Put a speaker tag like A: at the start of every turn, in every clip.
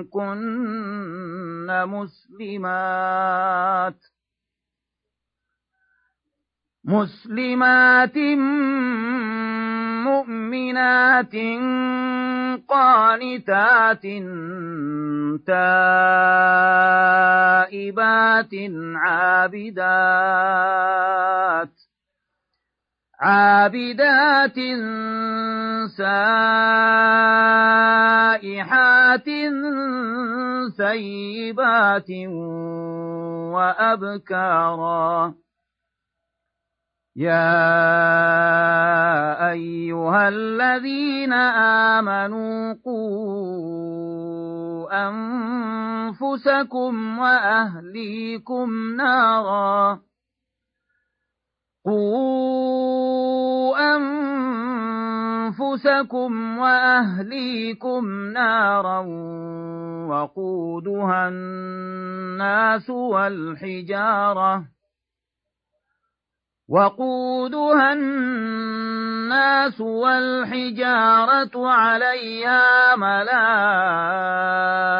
A: منكن مسلمات مسلمات مؤمنات قانتات تائبات عابدات عابدات سائحات سيبات وأبكارا. يا أيها الذين آمنوا قوا أنفسكم وأهليكم نارا. قوا أنفسكم وأهليكم نارا وقودها الناس والحجارة وقودها الناس والحجارة عليها ملائكة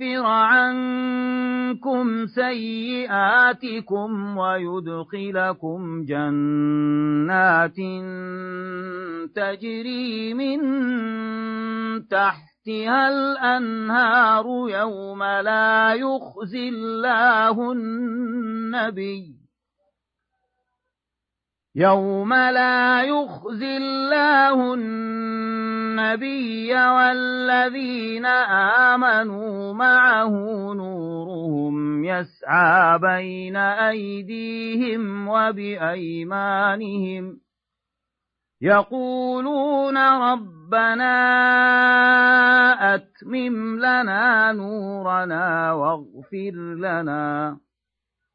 A: يكفر عنكم سيئاتكم ويدخلكم جنات تجري من تحتها الأنهار يوم لا يخزي الله النبي يوم لا يخزي الله النبي النبي والذين آمنوا معه نورهم يسعى بين أيديهم وبأيمانهم يقولون ربنا أتمم لنا نورنا واغفر لنا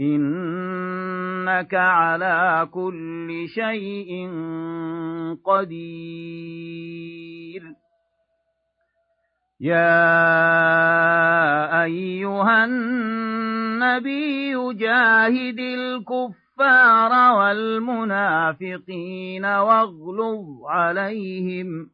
A: إنك على كل شيء قدير يا أيها النبي جاهد الكفار والمنافقين واغلظ عليهم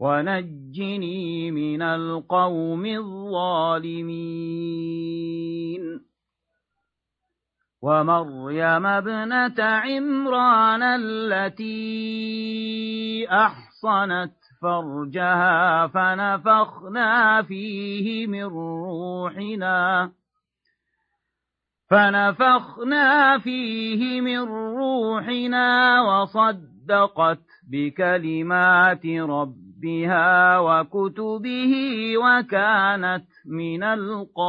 A: ونجني من القوم الظالمين. ومريم ابنة عمران التي أحصنت فرجها فنفخنا فيه من روحنا فنفخنا فيه من روحنا وصدقت بكلمات رب ربها وكتبه وكانت من القانتين